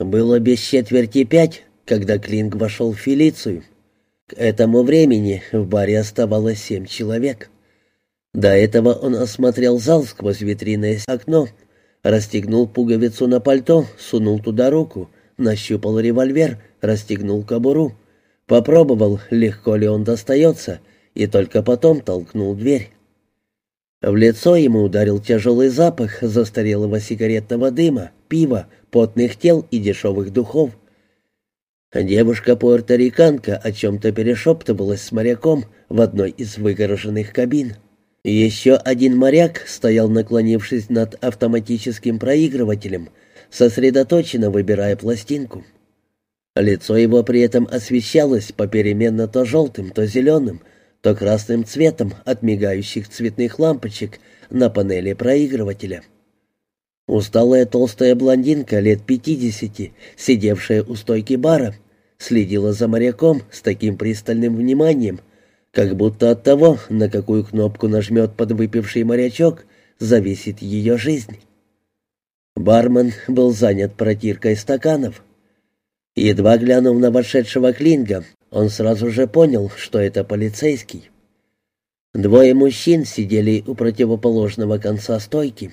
Было без четверти пять, когда Клинк вошел в Фелицию. К этому времени в баре оставалось семь человек. До этого он осмотрел зал сквозь витринное окно, расстегнул пуговицу на пальто, сунул туда руку, нащупал револьвер, расстегнул кобуру, попробовал, легко ли он достается, и только потом толкнул дверь. В лицо ему ударил тяжелый запах застарелого сигаретного дыма, пива, потных тел и дешевых духов. Девушка-пуэрториканка о чем-то перешептывалась с моряком в одной из выгороженных кабин. Еще один моряк стоял, наклонившись над автоматическим проигрывателем, сосредоточенно выбирая пластинку. Лицо его при этом освещалось попеременно то желтым, то зеленым, то красным цветом от мигающих цветных лампочек на панели проигрывателя. Усталая толстая блондинка лет пятидесяти, сидевшая у стойки бара, следила за моряком с таким пристальным вниманием, как будто от того, на какую кнопку нажмет подвыпивший морячок, зависит ее жизнь. Бармен был занят протиркой стаканов. Едва глянув на вошедшего Клинга, он сразу же понял, что это полицейский. Двое мужчин сидели у противоположного конца стойки.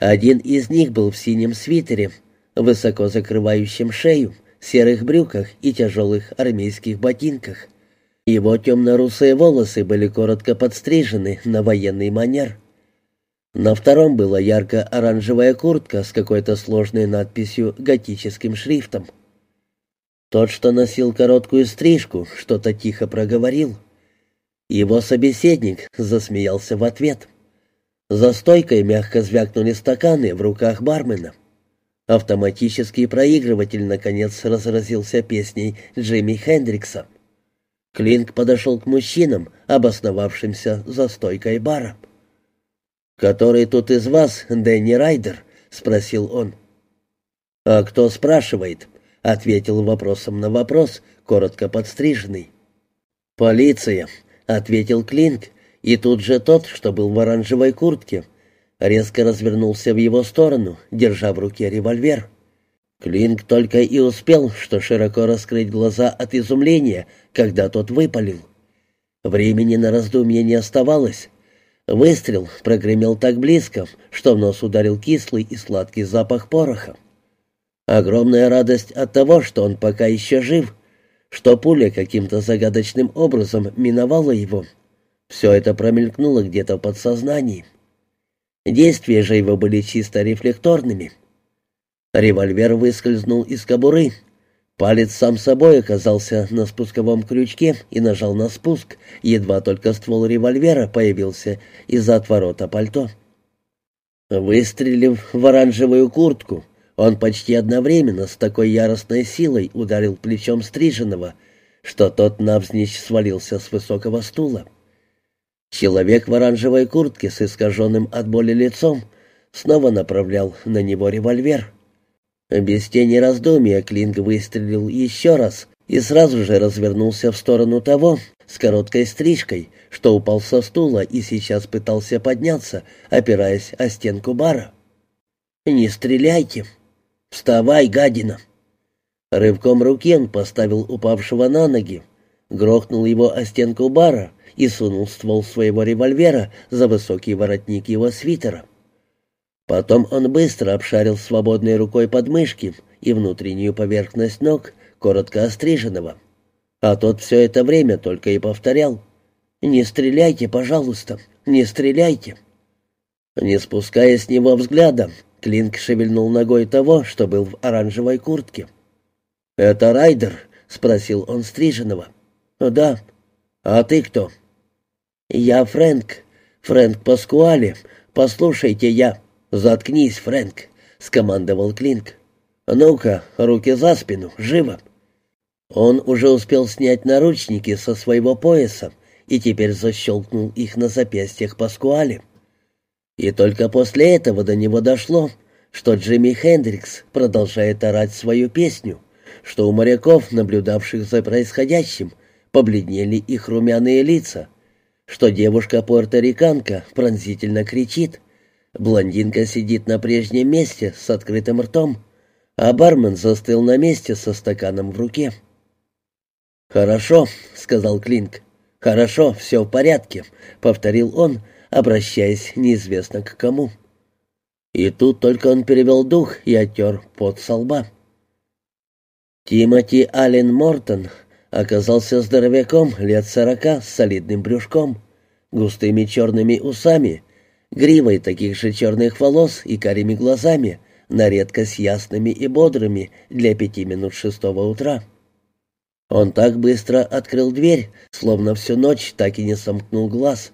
Один из них был в синем свитере, высоко закрывающем шею, серых брюках и тяжелых армейских ботинках. Его темно-русые волосы были коротко подстрижены на военный манер. На втором была ярко-оранжевая куртка с какой-то сложной надписью готическим шрифтом — тот, что носил короткую стрижку, что-то тихо проговорил. Его собеседник засмеялся в ответ. За стойкой мягко звякнули стаканы в руках бармена. Автоматический проигрыватель, наконец, разразился песней Джимми Хендрикса. Клинк подошел к мужчинам, обосновавшимся за стойкой бара. «Который тут из вас, Дэнни Райдер?» — спросил он. «А кто спрашивает?» — ответил вопросом на вопрос, коротко подстриженный. «Полиция», — ответил Клинк, и тут же тот, что был в оранжевой куртке, резко развернулся в его сторону, держа в руке револьвер. Клинк только и успел, что широко раскрыть глаза от изумления, когда тот выпалил. Времени на раздумье не оставалось. Выстрел прогремел так близко, что в нос ударил кислый и сладкий запах пороха. Огромная радость от того, что он пока еще жив, что пуля каким-то загадочным образом миновала его. Все это промелькнуло где-то в подсознании. Действия же его были чисто рефлекторными. Револьвер выскользнул из кобуры. Палец сам собой оказался на спусковом крючке и нажал на спуск, едва только ствол револьвера появился из-за отворота пальто. Выстрелив в оранжевую куртку, он почти одновременно с такой яростной силой ударил плечом стриженного, что тот навзничь свалился с высокого стула. Человек в оранжевой куртке с искаженным от боли лицом снова направлял на него револьвер. Без тени раздумия Клинг выстрелил еще раз и сразу же развернулся в сторону того с короткой стрижкой, что упал со стула и сейчас пытался подняться, опираясь о стенку бара. «Не стреляйте!» «Вставай, гадина!» Рывком руки он поставил упавшего на ноги, грохнул его о стенку бара и сунул ствол своего револьвера за высокий воротник его свитера. Потом он быстро обшарил свободной рукой подмышки и внутреннюю поверхность ног, коротко остриженного. А тот все это время только и повторял «Не стреляйте, пожалуйста, не стреляйте!» Не спуская с него взгляда, Клинк шевельнул ногой того, что был в оранжевой куртке. «Это Райдер?» — спросил он стриженного. «Да. А ты кто?» «Я Фрэнк. Фрэнк Паскуали. Послушайте, я...» «Заткнись, Фрэнк», — скомандовал Клинк. «Ну-ка, руки за спину, живо». Он уже успел снять наручники со своего пояса и теперь защелкнул их на запястьях Паскуали. И только после этого до него дошло, что Джимми Хендрикс продолжает орать свою песню, что у моряков, наблюдавших за происходящим, побледнели их румяные лица, что девушка-пуэрториканка пронзительно кричит, блондинка сидит на прежнем месте с открытым ртом, а бармен застыл на месте со стаканом в руке. «Хорошо», — сказал Клинк. «Хорошо, все в порядке», — повторил он, обращаясь неизвестно к кому. И тут только он перевел дух и оттер пот со лба. Тимоти Аллен Мортон оказался здоровяком лет сорока с солидным брюшком, густыми черными усами, гривой таких же черных волос и карими глазами, на редкость ясными и бодрыми для пяти минут шестого утра. Он так быстро открыл дверь, словно всю ночь так и не сомкнул глаз.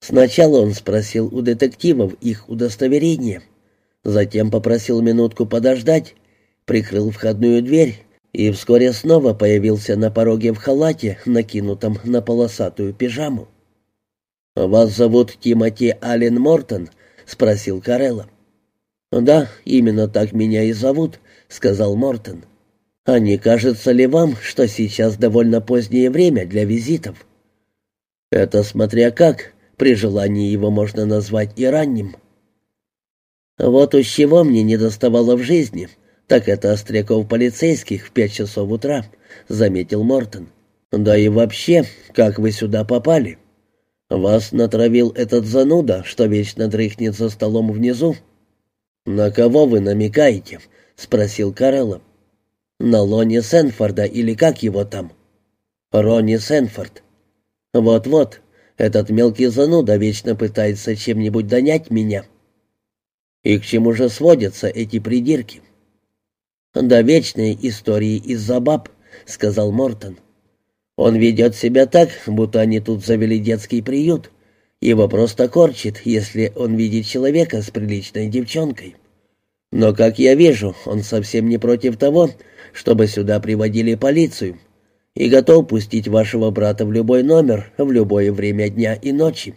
Сначала он спросил у детективов их удостоверение, затем попросил минутку подождать, прикрыл входную дверь и вскоре снова появился на пороге в халате, накинутом на полосатую пижаму. «Вас зовут Тимоти Аллен Мортон?» — спросил Карелла. «Да, именно так меня и зовут», — сказал Мортон. «А не кажется ли вам, что сейчас довольно позднее время для визитов?» «Это смотря как, при желании его можно назвать и ранним». «Вот уж чего мне не доставало в жизни, так это остряков полицейских в пять часов утра», — заметил Мортон. «Да и вообще, как вы сюда попали? Вас натравил этот зануда, что вечно дрыхнет за столом внизу?» «На кого вы намекаете?» — спросил Карелло. «На Лони Сенфорда или как его там?» «Ронни Сенфорд». «Вот-вот, этот мелкий зануда вечно пытается чем-нибудь донять меня». «И к чему же сводятся эти придирки?» «Да вечные истории из-за баб», — сказал Мортон. «Он ведет себя так, будто они тут завели детский приют. Его просто корчит, если он видит человека с приличной девчонкой. Но, как я вижу, он совсем не против того, чтобы сюда приводили полицию, и готов пустить вашего брата в любой номер, в любое время дня и ночи.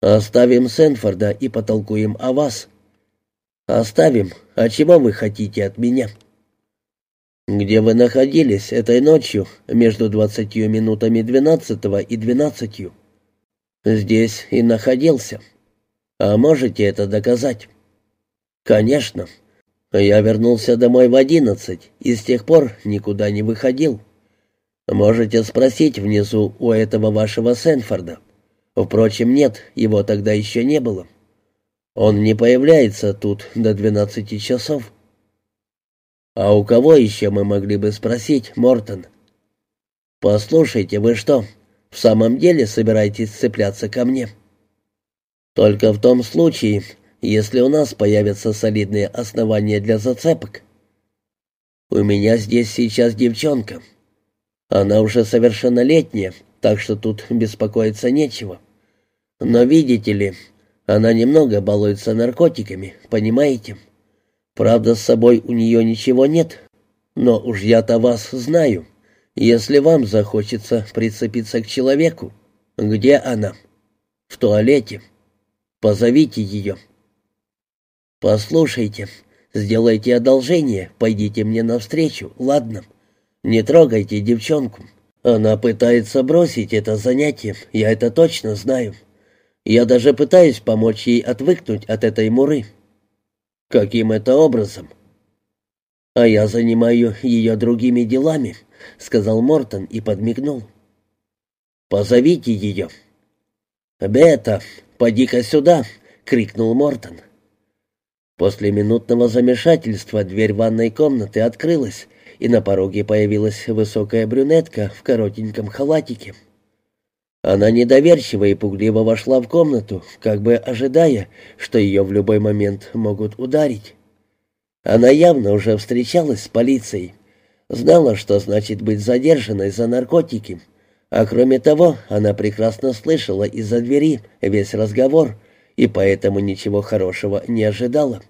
Оставим Сенфорда и потолкуем о вас. Оставим. А чего вы хотите от меня? Где вы находились этой ночью между двадцатью минутами двенадцатого и двенадцатью? Здесь и находился. А можете это доказать? Конечно. Я вернулся домой в одиннадцать и с тех пор никуда не выходил. Можете спросить внизу у этого вашего Сенфорда. Впрочем, нет, его тогда еще не было. Он не появляется тут до двенадцати часов. А у кого еще мы могли бы спросить, Мортон? Послушайте, вы что, в самом деле собираетесь цепляться ко мне? Только в том случае, если у нас появятся солидные основания для зацепок. У меня здесь сейчас девчонка. Она уже совершеннолетняя, так что тут беспокоиться нечего. Но видите ли, она немного балуется наркотиками, понимаете? Правда, с собой у нее ничего нет, но уж я-то вас знаю. Если вам захочется прицепиться к человеку, где она? В туалете. Позовите ее. Послушайте, сделайте одолжение, пойдите мне навстречу, ладно? Не трогайте девчонку. Она пытается бросить это занятие, я это точно знаю. Я даже пытаюсь помочь ей отвыкнуть от этой муры. Каким это образом? А я занимаю ее другими делами, сказал Мортон и подмигнул. Позовите ее. Бета, поди-ка сюда, крикнул Мортон. После минутного замешательства дверь ванной комнаты открылась, и на пороге появилась высокая брюнетка в коротеньком халатике. Она недоверчиво и пугливо вошла в комнату, как бы ожидая, что ее в любой момент могут ударить. Она явно уже встречалась с полицией, знала, что значит быть задержанной за наркотики, а кроме того, она прекрасно слышала из-за двери весь разговор и поэтому ничего хорошего не ожидала.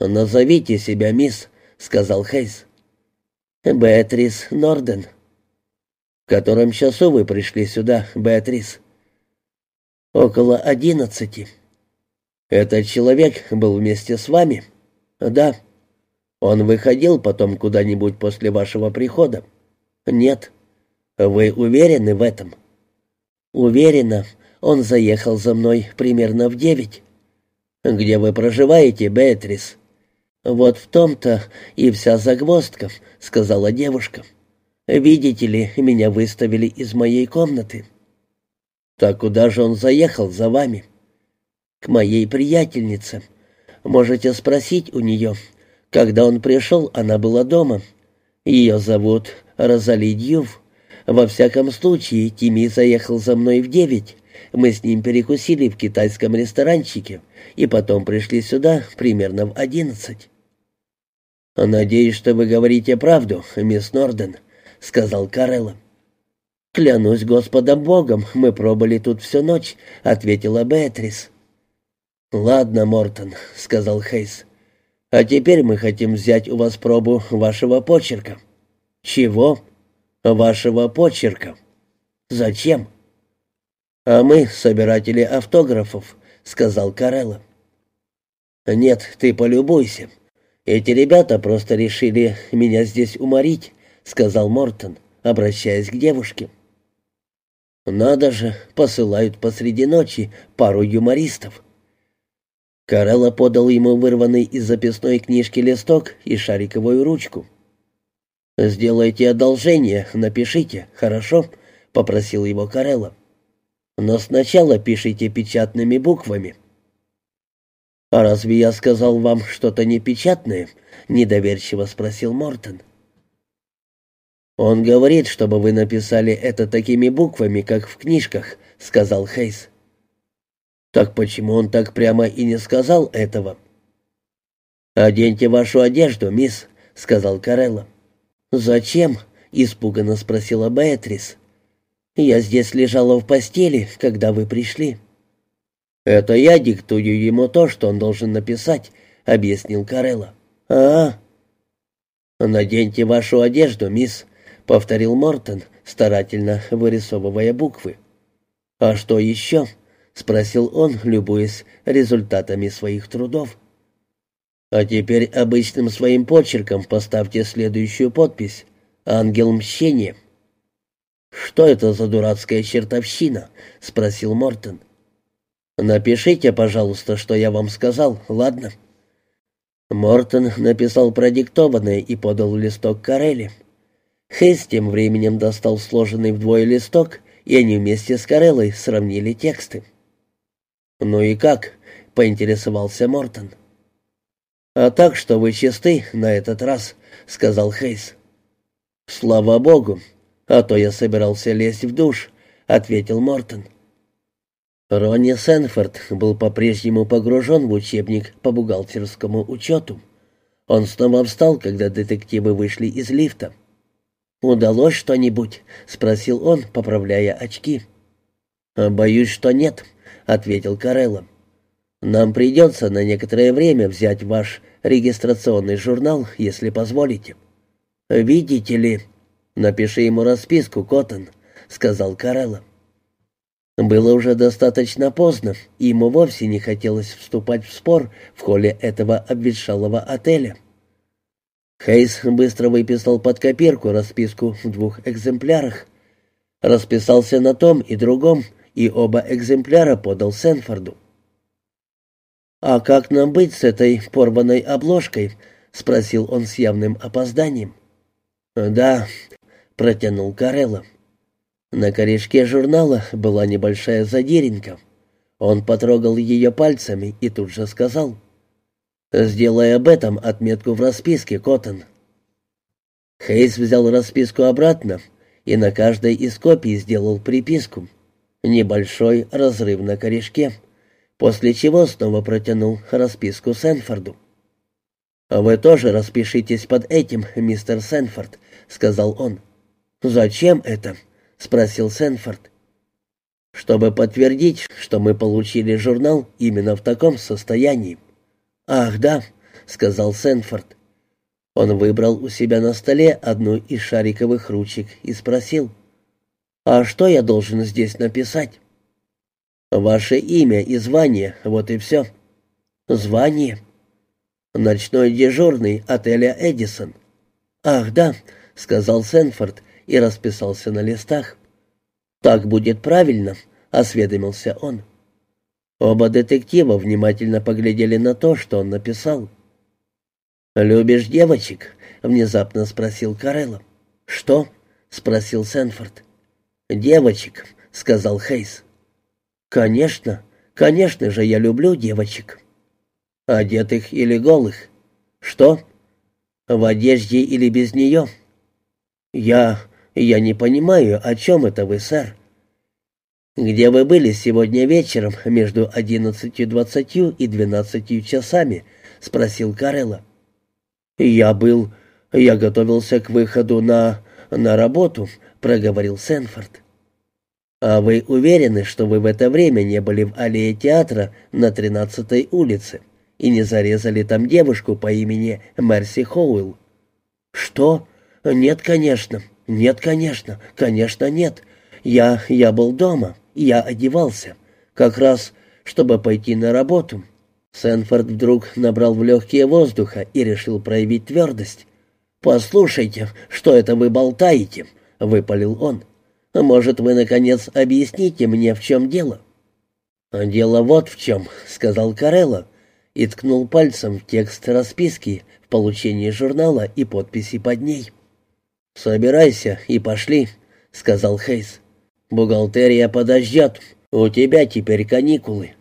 «Назовите себя, мисс», — сказал Хейс. «Беатрис Норден». «В котором часу вы пришли сюда, Беатрис?» «Около одиннадцати». «Этот человек был вместе с вами?» «Да». «Он выходил потом куда-нибудь после вашего прихода?» «Нет». «Вы уверены в этом?» «Уверена. Он заехал за мной примерно в девять». «Где вы проживаете, Беатрис?» «Вот в том-то и вся загвоздка», — сказала девушка. «Видите ли, меня выставили из моей комнаты». «Так куда же он заехал за вами?» «К моей приятельнице. Можете спросить у нее. Когда он пришел, она была дома. Ее зовут Розали Дьюв. Во всяком случае, Тими заехал за мной в девять. Мы с ним перекусили в китайском ресторанчике и потом пришли сюда примерно в одиннадцать. «Надеюсь, что вы говорите правду, мисс Норден», — сказал Карелла. «Клянусь Господом Богом, мы пробыли тут всю ночь», — ответила Беатрис. «Ладно, Мортон», — сказал Хейс. «А теперь мы хотим взять у вас пробу вашего почерка». «Чего?» «Вашего почерка». «Зачем?» «А мы собиратели автографов», — сказал Карелла. «Нет, ты полюбуйся. Эти ребята просто решили меня здесь уморить», — сказал Мортон, обращаясь к девушке. «Надо же, посылают посреди ночи пару юмористов». Карелла подал ему вырванный из записной книжки листок и шариковую ручку. «Сделайте одолжение, напишите, хорошо?» — попросил его Карелла. «Но сначала пишите печатными буквами». «А разве я сказал вам что-то непечатное?» — недоверчиво спросил Мортон. «Он говорит, чтобы вы написали это такими буквами, как в книжках», — сказал Хейс. «Так почему он так прямо и не сказал этого?» «Оденьте вашу одежду, мисс», — сказал Карелла. «Зачем?» — испуганно спросила Беатрис. «Я здесь лежала в постели, когда вы пришли». «Это я диктую ему то, что он должен написать», — объяснил Карелла. «А, «Наденьте вашу одежду, мисс», — повторил Мортон, старательно вырисовывая буквы. «А что еще?» — спросил он, любуясь результатами своих трудов. «А теперь обычным своим почерком поставьте следующую подпись. Ангел мщения». «Что это за дурацкая чертовщина?» — спросил Мортон. «Напишите, пожалуйста, что я вам сказал, ладно?» Мортон написал продиктованное и подал листок Карелли. Хейс тем временем достал сложенный вдвое листок, и они вместе с Кареллой сравнили тексты. «Ну и как?» — поинтересовался Мортон. «А так, что вы чисты на этот раз», — сказал Хейс. «Слава богу, а то я собирался лезть в душ», — ответил Мортон. Ронни Сенфорд был по-прежнему погружен в учебник по бухгалтерскому учету. Он снова встал, когда детективы вышли из лифта. «Удалось что-нибудь?» — спросил он, поправляя очки. «Боюсь, что нет», — ответил Карелло. «Нам придется на некоторое время взять ваш регистрационный журнал, если позволите». «Видите ли...» «Напиши ему расписку, Коттон», — сказал Карелло. Было уже достаточно поздно, и ему вовсе не хотелось вступать в спор в холле этого обветшалого отеля. Хейс быстро выписал под копирку расписку в двух экземплярах. Расписался на том и другом, и оба экземпляра подал Сенфорду. «А как нам быть с этой порванной обложкой?» — спросил он с явным опозданием. «Да», — протянул Карелло. На корешке журнала была небольшая задиринка. Он потрогал ее пальцами и тут же сказал. «Сделай об этом отметку в расписке, Коттон». Хейс взял расписку обратно и на каждой из копий сделал приписку. Небольшой разрыв на корешке, после чего снова протянул расписку Сенфорду. «Вы тоже распишитесь под этим, мистер Сенфорд», — сказал он. «Зачем это?» спросил Сенфорд. Чтобы подтвердить, что мы получили журнал именно в таком состоянии. Ах, да, сказал Сенфорд. Он выбрал у себя на столе одну из шариковых ручек и спросил: "А что я должен здесь написать?" «Ваше имя и звание, вот и все». «Звание?» «Ночной дежурный отеля «Эдисон». «Ах, да», — сказал Сенфорд и расписался на листах. «Так будет правильно», — осведомился он. Оба детектива внимательно поглядели на то, что он написал. «Любишь девочек?» — внезапно спросил Карелло. «Что?» — спросил Сенфорд. «Девочек», — сказал Хейс. «Конечно, конечно же я люблю девочек». «Одетых или голых?» «Что?» «В одежде или без нее?» «Я... я не понимаю, о чем это вы, сэр?» «Где вы были сегодня вечером между одиннадцатью двадцатью и двенадцатью часами?» — спросил Карелла. «Я был... я готовился к выходу на... на работу», — проговорил Сенфорд. «А вы уверены, что вы в это время не были в аллее театра на тринадцатой улице и не зарезали там девушку по имени Мерси Хоуэлл?» «Что? Нет, конечно. Нет, конечно. Конечно, нет. Я... я был дома». Я одевался, как раз, чтобы пойти на работу. Сенфорд вдруг набрал в легкие воздуха и решил проявить твердость. «Послушайте, что это вы болтаете?» — выпалил он. «Может, вы, наконец, объясните мне, в чем дело?» «Дело вот в чем», — сказал Карелло и ткнул пальцем в текст расписки в получении журнала и подписи под ней. «Собирайся и пошли», — сказал Хейс. Бухгалтерия подождет. У тебя теперь каникулы.